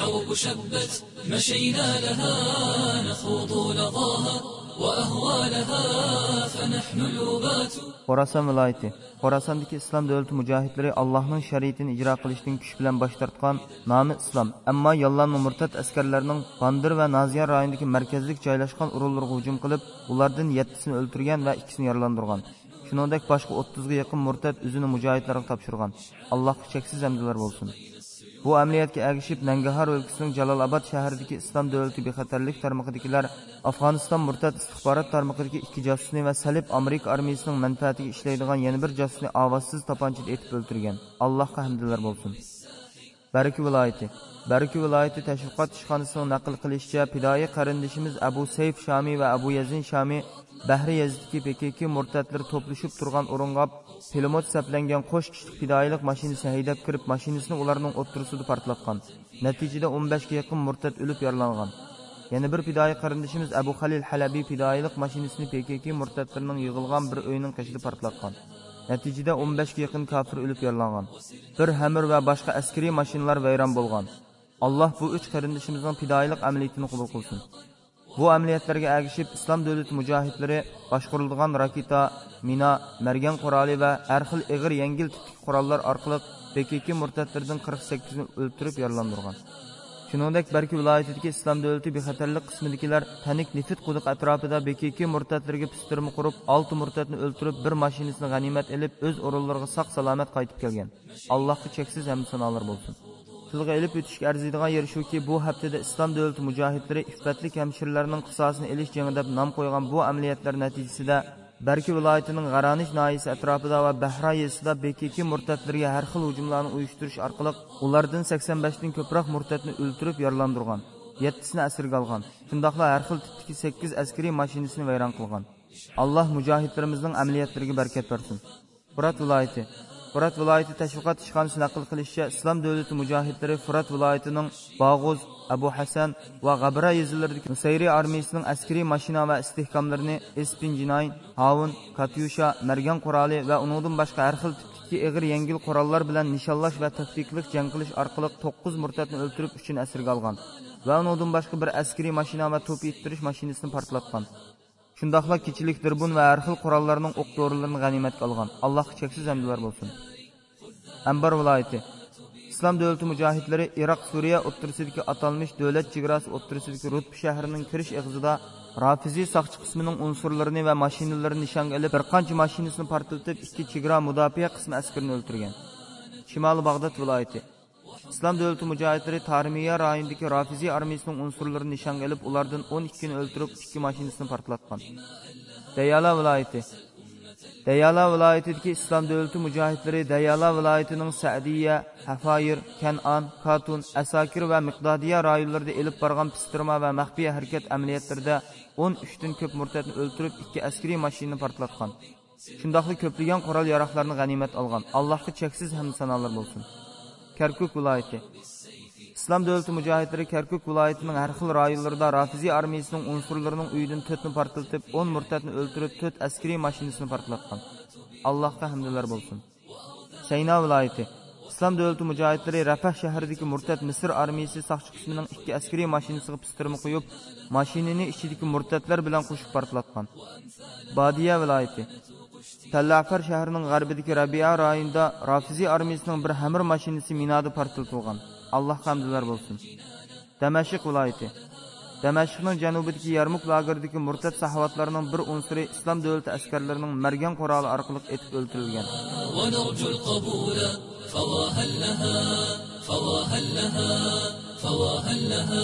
الحرب شبت مشينا لها نخوض لظاها وأهوالها فنحن الأبات xorason viloyati xorasondagi islom davlati mujohidlari allohning shariatini ijro qilishdan kuch bilan bosh tortgan nomi islom ammo yollanma murtad askarlarning bandir va noziyan rayonidagi markazlik joylashgan o'rinlarga hujum qilib ulardan yettisini o'ltirgan va ikkisini yaralandirgan shuningdek boshqa o'ttizga yaqin murtad o'zini mujohidlarga topshirgan allohga cheksiz hamdlar bo'lsin Bu amaliyotga agishib nangahar o'lkasining jalolobod shahridagi islom davlati bexatarlik tarmog'idagilar afg'oniston murtad istixborot tarmog'idagi ikki josusni va salib amerika armiyasining manfaatiga ishlaydigan yana bir josusni ovozsiz toponchada etib o'ldirgan. Allohga hamdlar bo'lsin. Baraka viloyati. Baraka viloyati tashviqot ishxonasining naql qilishicha pidoyi qarindishimiz abu sayf shomiy va abu yazin shomiy bahri yazdagi pkk murtadlar to'plashib turgan o'ringa pilemot saplangan qo'sh kishilik fidoyilik mashinasi haydab kirib mashinasini ularning o'ttirisida portlatgan. Natijada o'n beshga yaqin murtad o'lib yaralangan. Yana bir fidoyi qarindishimiz abu halil halabiy fidoyilik mashinasini pkk murtadlarning yig'ilgan bir uyning qishida portlatgan. Natijada o'n beshga yaqin kofir o'lib yaralangan. Bir hamir va boshqa askariy mashinalar vayron bo'lgan. Alloh bu uch qarindishimizning fidoyilik amaliyotini qabul qilsin. Bu amaliyotlarga agishib islom davlati mujohidlari boshqarilgan raketa mina margan quroli va har xil ig'ir yengil tipik qurollar orqali pkk murtadlardan qirq sakkizini o'ltirib yaralandirgan shuningdek barki viloyatidagi islom davlati bexatarlik qismidagilar tanik nefit quduq atrofida bkk murtadlarga pistirma qurib olti murtadni o'ltirib bir mashinasini g'animat ilib o'z o'rinlariga sog' salomat qaytib kelgan. Allohga cheksiz hamd sanolar bo'lsin. Tilga ilib o'tishga arziydigan yer shuki bu haftada islom davlati mujohidlari iffatli hamshirlarning qisosini ilish jangi deb nom qo'ygan bu amaliyotlar natijasida barki viloyatining g'aranish noyisi atrofida va bahra yesida bekiki murtadlarga har xil hujumlarni uyushtirish orqali ulardan sakson beshdan ko'proq murtadni o'ltirib yaralandirgan yettisini asirga olgan shundoqla har xil tipdagi sakkiz askariy mashinasini vayron qilgan. Alloh mujohidlarimizning amaliyotlariga barkat bersin. Furat viloyati furat viloyati tashviqot ishxonasi naql qilishicha islom davlati mujohidlari furat viloyatining bog'uz abu hasan va g'abra yezilaridagi nusayriy armiyasining askariy mashina va istehkomlarini espinjinayn havun katyusha margan quroli va undan boshqa har xil tipdagi ig'ir yengil qurollar bilan nishonlash va taftiqlik jang qilish orqali to'qqiz murtadni o'ltirib uchun asirga olgan va undan boshqa bir askariy mashina va to'p yettirish mashinasini portlatgan shundoqla kechilik dirbun va har xil qurollarning o'q dorilarini g'animatga olgan. Allohga cheksiz hamdlar bo'lsin. Ambar viloyati. Islom davlati mujohidlari iroq suriya o'ttirisidagi atalmish davlat chegarasi o'ttirisidagi rutb shahrining kirish eg'izida rafiziy soqchi qismining unsurlarini va mashinalarini nishonga ilib bir qancha mashinasini portlatib ikki chegara mudofaa qismi askarini o'ldirgan shimoliy bag'dod viloyati. İslam dövləti mücahidləri Tarmiya rayonundakı Rafizi armiyasının unsurlarını nişan elib, onlardan 12-ni öldürüb, 2 maşinasını partlatqan. Dəyala vilayəti Dəyala vilayətindəki İslam dövləti mücahidləri Dəyala vilayətinin Sədiyə, Həfayir, Kənan, Katun, Əsakir və Miqdadiya rayonlarında elib barğan pistirma və məxfi hərəkət əməliyyətlərində 13-dən köp mürtədini öldürüb, 2 əskeri maşinini partlatqan. Şundaqlı köplüyən qoral yaraqlarını qənimət alğan. Allahqı çəksiz həmd sanalar olsun. Kerkuk vilayeti. İslam devleti mücahitleri Kerkük vilayetining har xil rayonlarida Rafizi armiyasining unsurlarının uyidan 4 ni portlatib, 10 murtatni o'ldirib, töt askariy mashinasini portlatgan. Allohga hamdlar bo'lsin. Sayna viloyati İslam devleti mücahitleri Rafah şəhərindəki murtad Misir armiyası saxçı qisminin 2 askeri maşinasına pistirmə qoyub, maşinini içindəki murtadlar bilan qoşub partlatqan. Badiya vilayəti tallafar shahrining g'arbidagi rabia rayonida rafiziy armiyasining bir hamir mashinasi minoda portlatilgan allohga hamdlar bo'lsin damashq viloyati damashqning janubidagi yarmuk lageridagi murtad saxovatlarining bir unsuri islom davlati askarlarining margan quroli orqali etib o'ldirilgan ونرجو القبول فواهل لها فواهل لها فواهل لها